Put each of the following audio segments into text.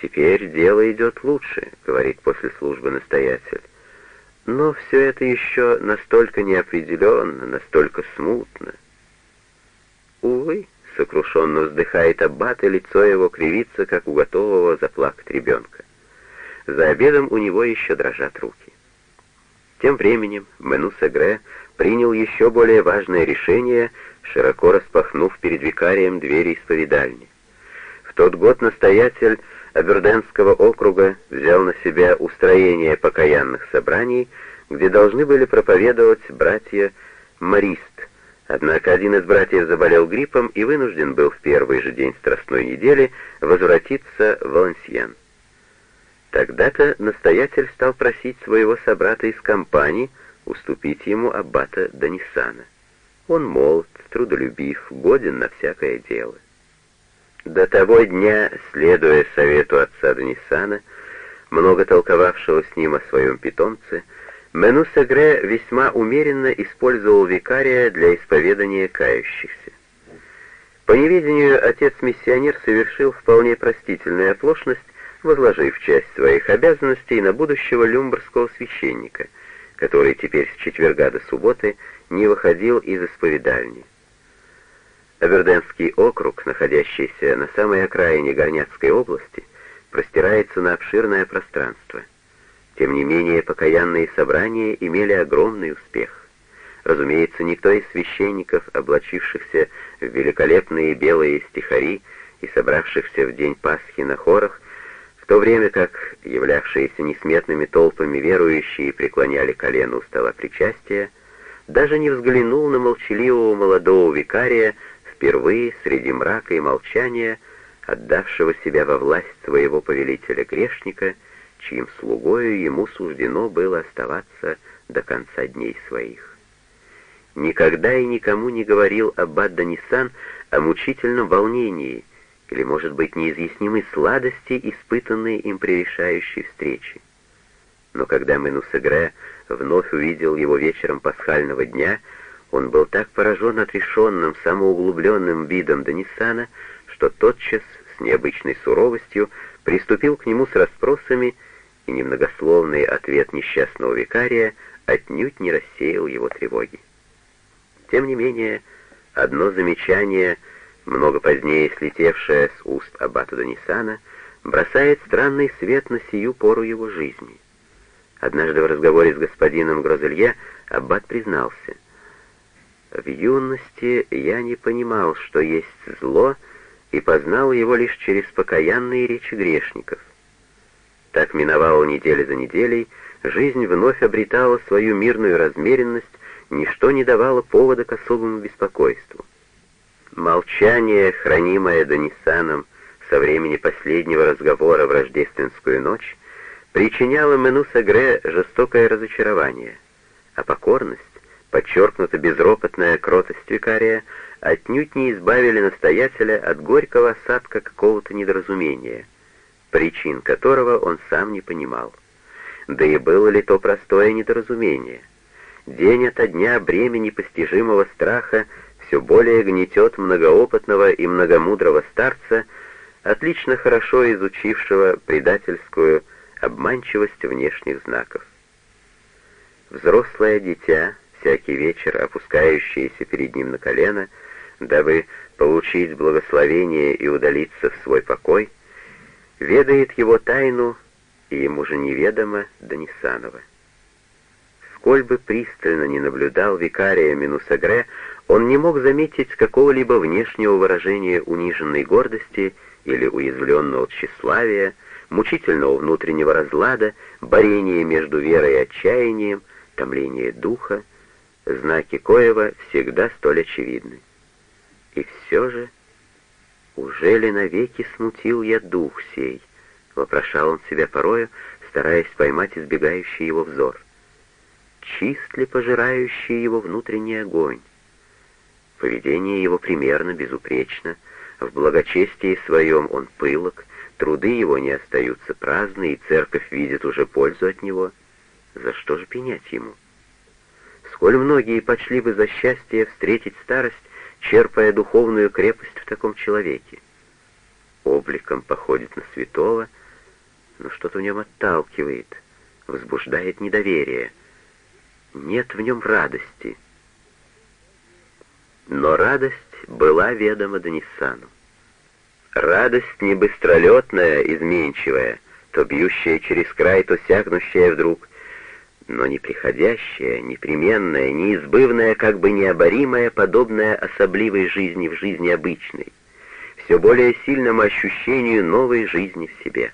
«Теперь дело идет лучше», — говорит после службы настоятель. «Но все это еще настолько неопределенно, настолько смутно». «Увы», — сокрушенно вздыхает Аббат, и лицо его кривится, как у готового заплакать ребенка. За обедом у него еще дрожат руки. Тем временем Мену Сегре принял еще более важное решение, широко распахнув перед викарием двери исповедальни. В тот год настоятель Аберденского округа взял на себя устроение покаянных собраний, где должны были проповедовать братья Марист. Однако один из братьев заболел гриппом и вынужден был в первый же день Страстной недели возвратиться в Валансьен. Тогда-то настоятель стал просить своего собрата из компании уступить ему аббата Данисана. Он молод, трудолюбив, годен на всякое дело. До того дня, следуя совету отца Данисана, много толковавшего с ним о своем питомце, Мену Сегре весьма умеренно использовал викария для исповедания кающихся. По неведению отец-миссионер совершил вполне простительную оплошность, возложив часть своих обязанностей на будущего люмбургского священника, который теперь с четверга до субботы не выходил из исповедальни. Аберденский округ, находящийся на самой окраине Горняцкой области, простирается на обширное пространство. Тем не менее, покаянные собрания имели огромный успех. Разумеется, никто из священников, облачившихся в великолепные белые стихари и собравшихся в день Пасхи на хорах, в то время как являвшиеся несметными толпами верующие преклоняли колено у стола причастия, даже не взглянул на молчаливого молодого викария, впервые среди мрака и молчания, отдавшего себя во власть своего повелителя-грешника, чьим слугою ему суждено было оставаться до конца дней своих. Никогда и никому не говорил Аббат Данисан о мучительном волнении или, может быть, неизъяснимой сладости, испытанной им при решающей встрече. Но когда Менусегре вновь увидел его вечером пасхального дня, он был так поражен отрешенным, самоуглубленным видом Данисана, что тотчас с необычной суровостью приступил к нему с расспросами, и немногословный ответ несчастного викария отнюдь не рассеял его тревоги. Тем не менее, одно замечание, много позднее слетевшее с уст аббата Данисана, бросает странный свет на сию пору его жизни. Однажды в разговоре с господином Грозелье аббат признался — в юности я не понимал, что есть зло, и познал его лишь через покаянные речи грешников. Так миновала неделя за неделей, жизнь вновь обретала свою мирную размеренность, ничто не давало повода к особому беспокойству. Молчание, хранимое Данисаном со времени последнего разговора в рождественскую ночь, причиняло Мену Сагре жестокое разочарование, а покорность подчеркнуто безропотная кротость викария, отнюдь не избавили настоятеля от горького осадка какого-то недоразумения, причин которого он сам не понимал. Да и было ли то простое недоразумение? День ото дня бремя непостижимого страха все более гнетет многоопытного и многомудрого старца, отлично хорошо изучившего предательскую обманчивость внешних знаков. Взрослое дитя — всякий вечер опускающиеся перед ним на колено, дабы получить благословение и удалиться в свой покой, ведает его тайну, и ему же неведомо Данисанова. Сколь бы пристально не наблюдал викария Минусагре, он не мог заметить какого-либо внешнего выражения униженной гордости или уязвленного тщеславия, мучительного внутреннего разлада, борения между верой и отчаянием, томления духа, знаки коего всегда столь очевидны. И все же, уже ли навеки смутил я дух сей? Вопрошал он себя порою, стараясь поймать избегающий его взор. Чист ли пожирающий его внутренний огонь? Поведение его примерно безупречно, в благочестии своем он пылок, труды его не остаются праздны, и церковь видит уже пользу от него. За что же пенять ему? Сколь многие почли бы за счастье встретить старость, черпая духовную крепость в таком человеке. Обликом походит на святого, но что-то в нем отталкивает, возбуждает недоверие. Нет в нем радости. Но радость была ведома Данисану. Радость не быстролетная, изменчивая, то бьющая через край, то сягнущая вдруг, но неприходящая, непременная, неизбывная, как бы необоримая, подобная особливой жизни в жизни обычной, все более сильному ощущению новой жизни в себе.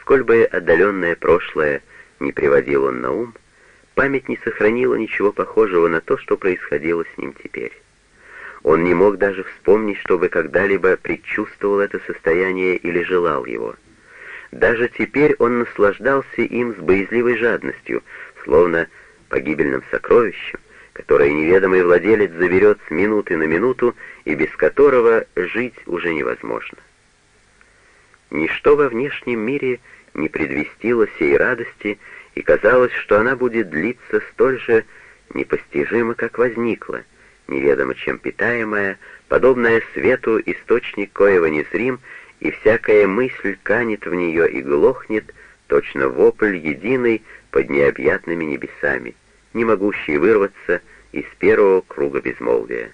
Сколь бы отдаленное прошлое не приводил он на ум, память не сохранила ничего похожего на то, что происходило с ним теперь. Он не мог даже вспомнить, чтобы когда-либо предчувствовал это состояние или желал его. Даже теперь он наслаждался им с боязливой жадностью, словно погибельным сокровищем, которое неведомый владелец заберет с минуты на минуту и без которого жить уже невозможно. Ничто во внешнем мире не предвестило сей радости, и казалось, что она будет длиться столь же непостижимо, как возникла, неведомо чем питаемая, подобная свету, источник коего незрим, и всякая мысль канет в нее и глохнет, точно вопль единый под необъятными небесами, не могущий вырваться из первого круга безмолвия.